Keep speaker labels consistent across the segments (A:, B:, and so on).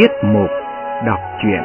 A: Tiết mục đọc truyện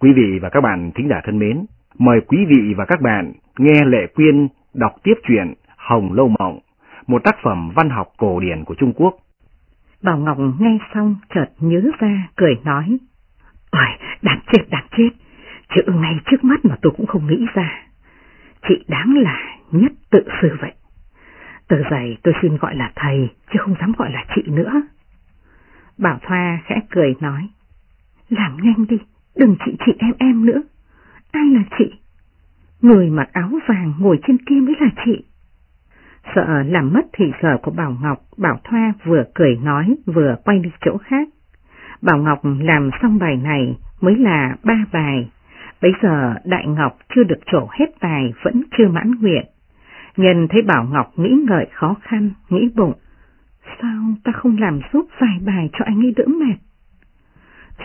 A: Quý vị và các bạn thính giả thân mến, mời quý vị và các bạn nghe Lệ Quyên đọc tiếp truyện Hồng Lâu Mộng, một tác phẩm văn học cổ điển của Trung Quốc.
B: Bảo Ngọc nghe xong chợt nhớ ra, cười nói. Ôi, đáng chết, đáng chết, chữ ngay trước mắt mà tôi cũng không nghĩ ra. Chị đáng là nhất tự sư vậy. Từ giày tôi xin gọi là thầy, chứ không dám gọi là chị nữa. Bảo Thoa khẽ cười nói. Làm nhanh đi, đừng chị chị em em nữa. Ai là chị? Người mặc áo vàng ngồi trên kia mới là chị. Sợ làm mất thì giờ của Bảo Ngọc, Bảo Thoa vừa cười nói vừa quay đi chỗ khác. Bảo Ngọc làm xong bài này mới là ba bài. Bây giờ Đại Ngọc chưa được trổ hết tài vẫn chưa mãn nguyện. Nhân thấy Bảo Ngọc nghĩ ngợi khó khăn, nghĩ bụng. Sao ta không làm giúp vài bài cho anh ấy đỡ mệt?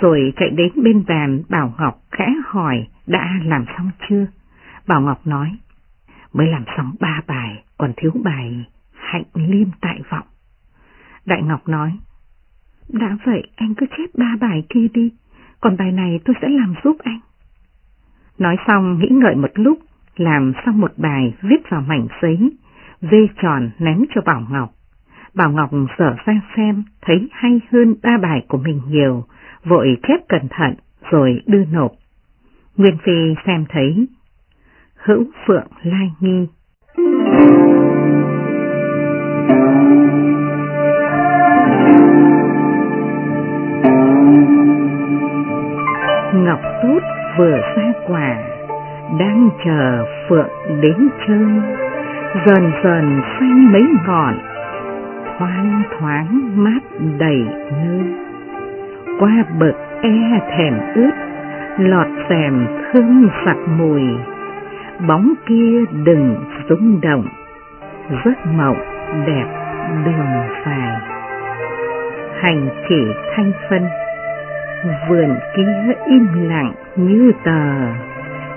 B: Rồi chạy đến bên bàn Bảo Ngọc khẽ hỏi đã làm xong chưa? Bảo Ngọc nói, mới làm xong ba bài, còn thiếu bài hạnh liêm tại vọng. Đại Ngọc nói, đã vậy anh cứ chép ba bài kia đi, còn bài này tôi sẽ làm giúp anh. Nói xong nghĩ ngợi một lúc, làm xong một bài viết vào mảnh giấy, vê tròn ném cho Bảo Ngọc. Bảo Ngọc sở ra xem, thấy hay hơn ba bài của mình nhiều, vội chép cẩn thận rồi đưa nộp. Nguyên Phi xem thấy, hữu phượng lai nghi. Ngọc Tốt vừa ra quả, đang chờ Phượng đến chơi, dần dần xanh mấy ngọn, thoáng thoáng mát đầy nơi. Qua bậc e thèm ướt, lọt xèm thơm sặc mùi, bóng kia đừng rung động, giấc mộng đẹp đường dài. Hành chỉ thanh phân Vườn kia im lặng như tờ,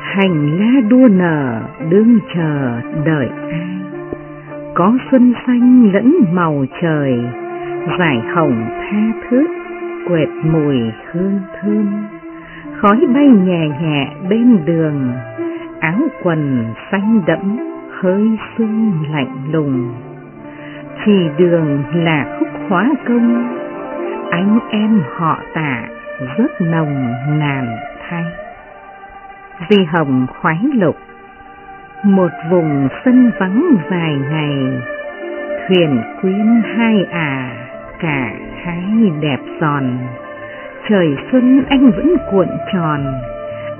B: hành lá đua nở đương chờ đợi ai. Có xuân xanh lẫn màu trời, giải hồng tha thước, quẹt mùi hương thơm. Khói bay nhẹ nhẹ bên đường, áo quần xanh đẫm, hơi sương lạnh lùng. Chỉ đường là khúc hóa công, anh em họ tạ rất nồng nàn thay. Di hồng khoái lục, một vùng sân vắng vài ngày, thuyền quyến hai à, cả hai đẹp giòn, trời xuân anh vẫn cuộn tròn,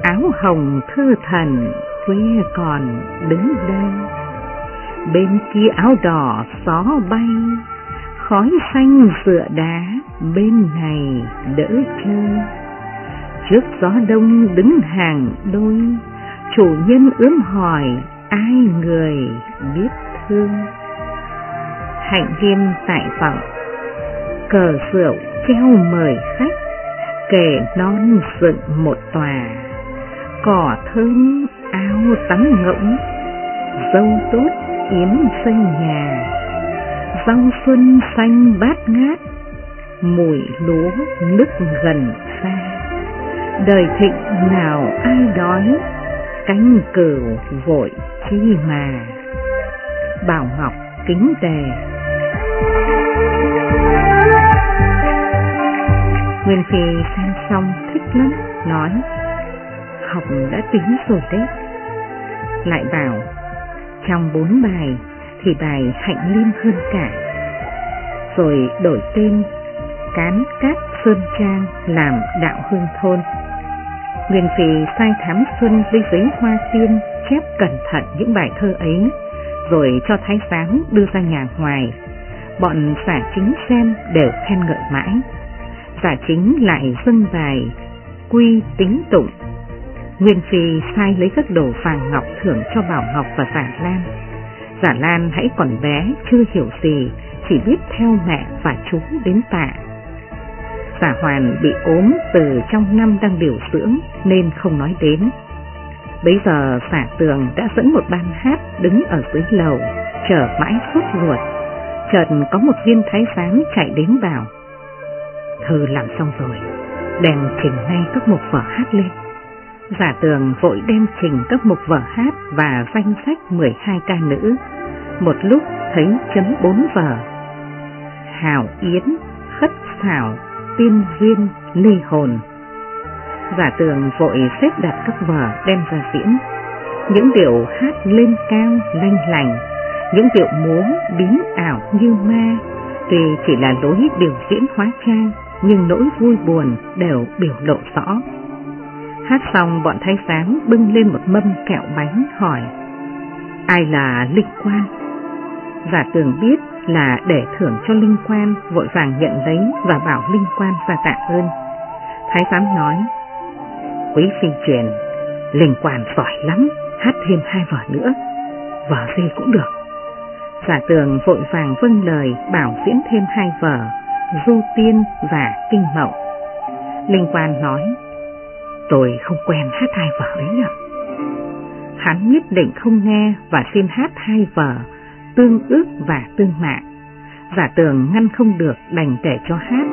B: áo hồng thơ thần khuya còn đứng đây. Bên kia áo đỏ gió bay, khói xanh dựa đá bên này đỡ chơi. Trước gió đông đứng hàng đôi, chủ nhân ướm hỏi ai người biết thương. Hạnh liêm tại vọng, cờ rượu treo mời khách, kể non dựng một tòa, cỏ thơm áo tắm ngỗng, dâu tốt yếm xây nhà, rau xuân xanh bát ngát, mùi lúa nức gần xa. Đời thịnh nào ai đói, cánh cừu vội chi mà. Bảo Ngọc kính đề Nguyên Phi xem xong thích lắm, nói Học đã tính rồi đấy Lại bảo Trong bốn bài thì bài hạnh liêm hơn cả Rồi đổi tên Cán Cát Sơn Trang làm đạo hương thôn. Nguyên Phi sai thám xuân với giấy hoa tiên chép cẩn thận những bài thơ ấy, rồi cho thái giám đưa ra nhà ngoài. Bọn giả chính xem đều khen ngợi mãi. Giả chính lại dâng bài quy tính tụng. Nguyên Phi sai lấy các đồ vàng ngọc thưởng cho Bảo Ngọc và Giả Lan. Giả Lan hãy còn bé, chưa hiểu gì, chỉ biết theo mẹ và chú đến tạ. Giả Hoàn bị ốm từ trong năm đang điều dưỡng nên không nói đến. Bây giờ xả tường đã dẫn một ban hát đứng ở dưới lầu, chờ mãi suốt ruột. Chợt có một viên thái giám chạy đến bảo. Thư làm xong rồi, đèn chỉnh ngay các mục vở hát lên. Giả tường vội đem trình các mục vở hát và danh sách 12 ca nữ. Một lúc thấy chấm bốn vở. Hào Yến, Khất Xảo, Tiên Duyên, Ly Hồn. Giả tường vội xếp đặt các vở đem ra diễn. Những điệu hát lên cao, lanh lành, những điệu múa biến ảo như ma, tuy chỉ là lối biểu diễn hóa trang, nhưng nỗi vui buồn đều biểu lộ rõ. Hát xong bọn thái giám bưng lên một mâm kẹo bánh hỏi Ai là linh quan? Giả tường biết là để thưởng cho linh quan vội vàng nhận lấy và bảo linh quan ra tạ ơn. Thái giám nói Quý phi truyền, linh quan giỏi lắm, hát thêm hai vở nữa, vở gì cũng được. Giả tường vội vàng vâng lời bảo diễn thêm hai vở, Du Tiên và Kinh Mậu. Linh quan nói Tôi không quen hát hai vở ấy ạ. Hắn nhất định không nghe và xin hát hai vở, tương ước và tương mạng. Giả tường ngăn không được đành để cho hát.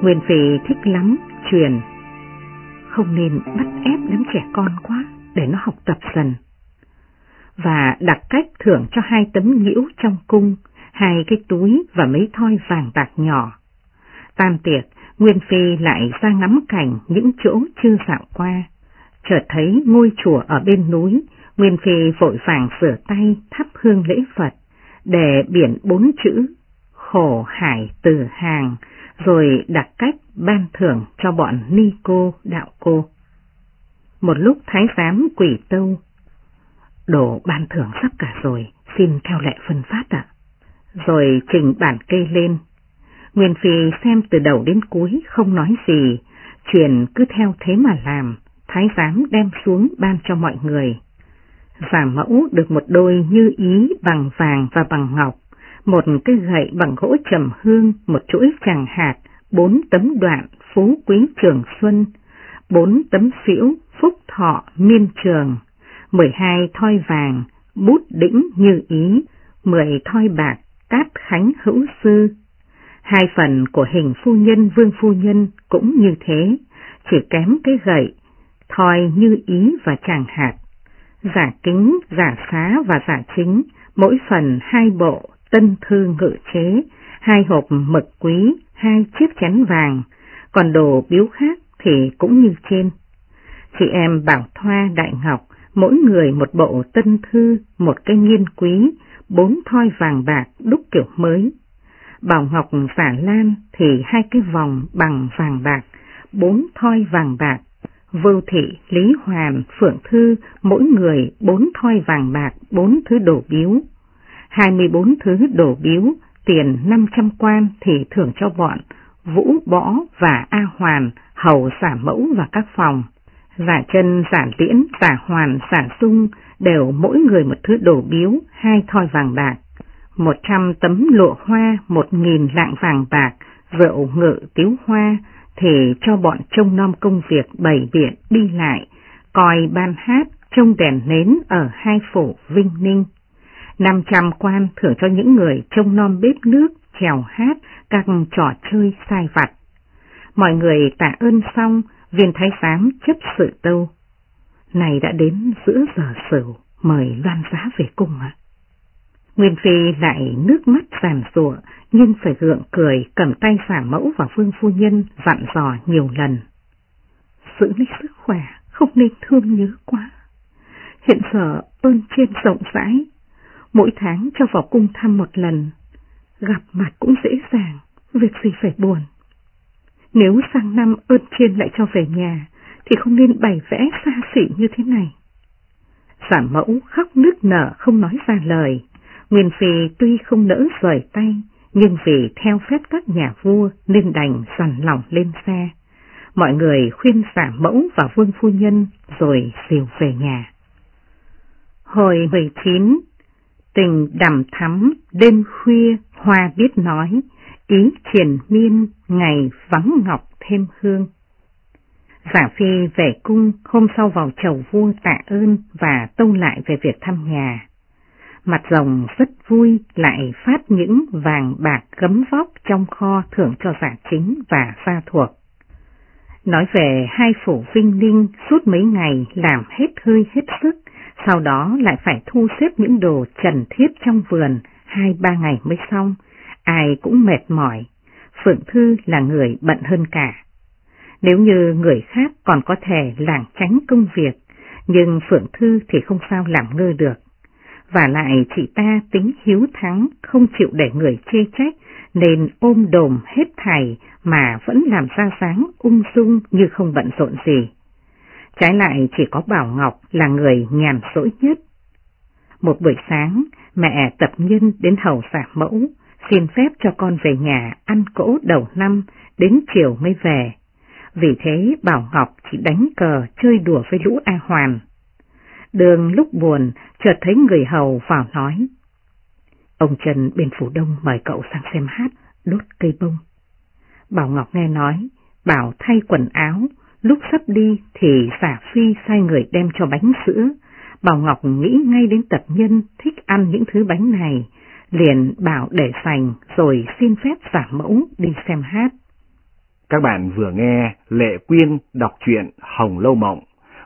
B: Nguyên Phi thích lắm, truyền. Không nên bắt ép đám trẻ con quá, để nó học tập dần. Và đặt cách thưởng cho hai tấm nhiễu trong cung, hai cái túi và mấy thoi vàng bạc nhỏ. Tan tiệc, Nguyên Phi lại ra ngắm cảnh những chỗ chưa dạo qua. Chợt thấy ngôi chùa ở bên núi, Nguyên Phi vội vàng sửa tay thắp hương lễ Phật, để biển bốn chữ khổ hải từ hàng, rồi đặt cách ban thưởng cho bọn ni cô đạo cô. Một lúc thái giám quỷ tâu, đổ ban thưởng sắp cả rồi, xin theo lệ phân phát ạ. Rồi trình bản kê lên, Nguyên Phi xem từ đầu đến cuối không nói gì, chuyện cứ theo thế mà làm, thái giám đem xuống ban cho mọi người. Giả mẫu được một đôi như ý bằng vàng và bằng ngọc, một cái gậy bằng gỗ trầm hương, một chuỗi tràng hạt, bốn tấm đoạn phú quý trường xuân, bốn tấm phiễu phúc thọ miên trường, mười hai thoi vàng, bút đĩnh như ý, mười thoi bạc, cát khánh hữu sư, Hai phần của hình phu nhân vương phu nhân cũng như thế, chỉ kém cái gậy, thoi như ý và chàng hạt. Giả kính, giả xá và giả chính, mỗi phần hai bộ, tân thư ngự chế, hai hộp mực quý, hai chiếc chén vàng, còn đồ biếu khác thì cũng như trên. Chị em Bảo Thoa Đại Ngọc, mỗi người một bộ tân thư, một cái nghiên quý, bốn thoi vàng bạc đúc kiểu mới, Bảo Ngọc phả lan thì hai cái vòng bằng vàng bạc, bốn thoi vàng bạc. Vưu thị, Lý Hoàn, Phượng Thư, mỗi người bốn thoi vàng bạc, bốn thứ đổ biếu. hai mươi bốn thứ đổ biếu, tiền năm trăm quan thì thưởng cho bọn Vũ Bõ và A Hoàn, hầu xả mẫu và các phòng. Giả chân, giả tiễn giả hoàn, giả sung đều mỗi người một thứ đổ biếu, hai thoi vàng bạc một trăm tấm lụa hoa, một nghìn lạng vàng bạc, rượu ngự tiếu hoa, thì cho bọn trông nom công việc bày biện đi lại, coi ban hát, trông đèn nến ở hai phủ Vinh Ninh. năm trăm quan thưởng cho những người trông nom bếp nước, chèo hát, các trò chơi sai vặt. Mọi người tạ ơn xong, viên thái giám chấp sự tâu. Này đã đến giữa giờ sửu, mời loan giá về cung ạ. Nguyên Phi lại nước mắt giàn rụa, nhưng phải gượng cười cầm tay giả mẫu và phương phu nhân dặn dò nhiều lần. Giữ lấy sức khỏe, không nên thương nhớ quá. Hiện giờ ơn trên rộng rãi, mỗi tháng cho vào cung thăm một lần, gặp mặt cũng dễ dàng, việc gì phải buồn. Nếu sang năm ơn trên lại cho về nhà, thì không nên bày vẽ xa xỉ như thế này. Giả mẫu khóc nước nở không nói ra lời, Nguyên Phi tuy không nỡ rời tay, nhưng vì theo phép các nhà vua nên đành dằn lòng lên xe. Mọi người khuyên giả mẫu và vương phu nhân rồi dìu về nhà. Hồi 19 Tình đầm thắm, đêm khuya, hoa biết nói, ý triển miên, ngày vắng ngọc thêm hương. Giả Phi về cung hôm sau vào chầu vua tạ ơn và tông lại về việc thăm nhà. Mặt rồng rất vui lại phát những vàng bạc gấm vóc trong kho thưởng cho giả chính và gia thuộc. Nói về hai phủ vinh ninh suốt mấy ngày làm hết hơi hết sức, sau đó lại phải thu xếp những đồ trần thiết trong vườn, hai ba ngày mới xong, ai cũng mệt mỏi. Phượng Thư là người bận hơn cả. Nếu như người khác còn có thể lảng tránh công việc, nhưng Phượng Thư thì không sao làm ngơ được. Và lại chị ta tính hiếu thắng, không chịu để người chê trách, nên ôm đồm hết thảy mà vẫn làm ra sáng ung dung như không bận rộn gì. Trái lại chỉ có Bảo Ngọc là người nhàn rỗi nhất. Một buổi sáng, mẹ tập nhân đến hầu giả mẫu, xin phép cho con về nhà ăn cỗ đầu năm, đến chiều mới về. Vì thế Bảo Ngọc chỉ đánh cờ chơi đùa với lũ A Hoàn. Đường lúc buồn, chợt thấy người hầu vào nói. Ông Trần bên phủ đông mời cậu sang xem hát, đốt cây bông. Bảo Ngọc nghe nói, bảo thay quần áo, lúc sắp đi thì giả phi sai người đem cho bánh sữa. Bảo Ngọc nghĩ ngay đến tập nhân thích ăn những thứ bánh này, liền bảo để sành rồi xin phép giả mẫu đi xem hát.
A: Các bạn vừa nghe Lệ Quyên đọc truyện Hồng Lâu Mộng,